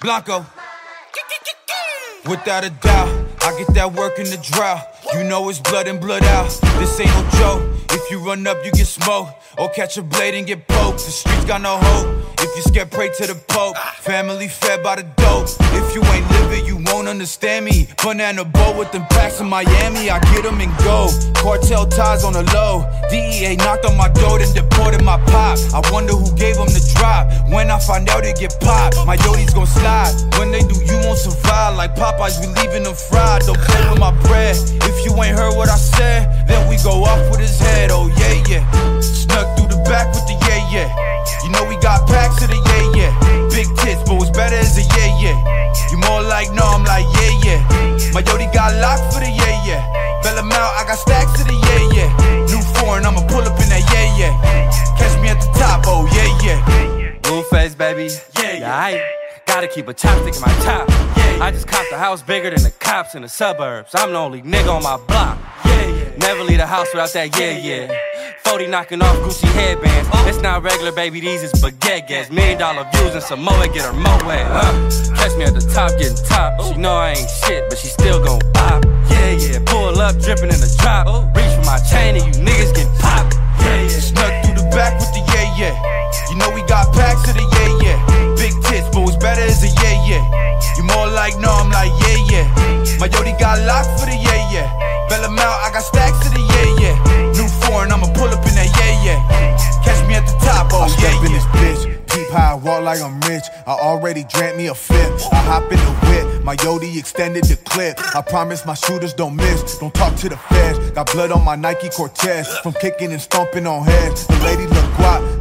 Blanco. Without a doubt, I get that work in the drought. You know it's blood and blood out. This ain't no joke. If you run up, you get smoked. Or catch a blade and get poked. The streets got no hope. If you scared, pray to the Pope. Family fed by the dope. If you ain't living, you won't understand me. Banana boat with them packs in Miami. I get them and go. Cartel ties on the low. DEA knocked on my door and deported my pop. I wonder who gave them the drop. When I find out it get popped, my Yodi's gon' slide. When they do, you won't survive. Like Popeyes, we leaving them fried. Don't play with my bread. If you ain't heard what I said, then we go off with his head. Oh yeah, yeah. Snuck through the back with the yeah, yeah. You know we got of the yeah, yeah. Big tits, but what's better is a yeah, yeah. You more like no, I'm like yeah, yeah. My Yodi got locked for the yeah, yeah. Bell him out, I got stacks to the yeah, yeah. New foreign, I'ma pull up in that yeah, yeah. Catch me at the top, oh yeah, yeah. Blueface, baby. Yeah, yeah. I gotta keep a chopstick in my top. I just copped a house bigger than the cops in the suburbs. I'm the only nigga on my block. Yeah, yeah. Never leave the house without that yeah, yeah. 40 knocking off Gucci headbands. It's not regular, baby, these is baguette gas. Million dollar views and more, get her mo wet. Uh, catch me at the top, getting top. She know I ain't shit, but she still gon' pop. Yeah, yeah, pull up, dripping in the drop. Reach for my chain and you niggas get popped. Yeah, yeah. Snuck through the back with the yeah, yeah. You know we got packs of the yeah, yeah. Big tits, but what's better is a yeah, yeah. You more like no, I'm like yeah, yeah. My Yodi got locked for the yeah, yeah. Like I'm rich. I already drank me a fifth. I hop in the whip, my Yodi extended the clip. I promise my shooters don't miss. Don't talk to the feds. Got blood on my Nike Cortez from kicking and stomping on heads. The lady look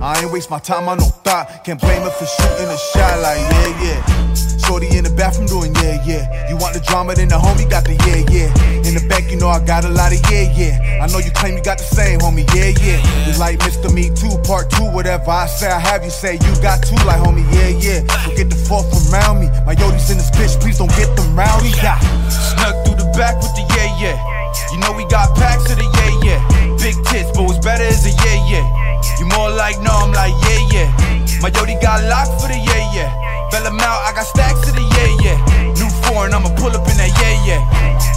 I ain't waste my time on no thought. Can't blame her for shooting a shot like yeah, yeah. Shorty in the bathroom doing yeah, yeah. You want the drama, then the homie got the yeah, yeah. In the back, you know I got a lot of yeah, yeah. I know you claim you got the same, homie, yeah, yeah. You like Mr. Me Too, part two, whatever I say, I have you say you got two, like homie, yeah, yeah. Don't get the fourth around me. My Yodi's in this bitch, please don't get them rowdy, yeah. Snuck through the back with the yeah, yeah. You know we got packs of the yeah, yeah. Big tits, but what's better is a yeah, yeah. You more like no, I'm like yeah yeah. My Yodi got locked for the yeah yeah. Bell him out, I got stacks to the yeah yeah. New foreign, I'ma pull up in that yeah yeah.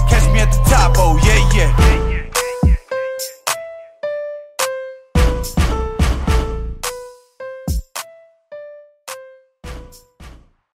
Catch me at the top, oh yeah yeah.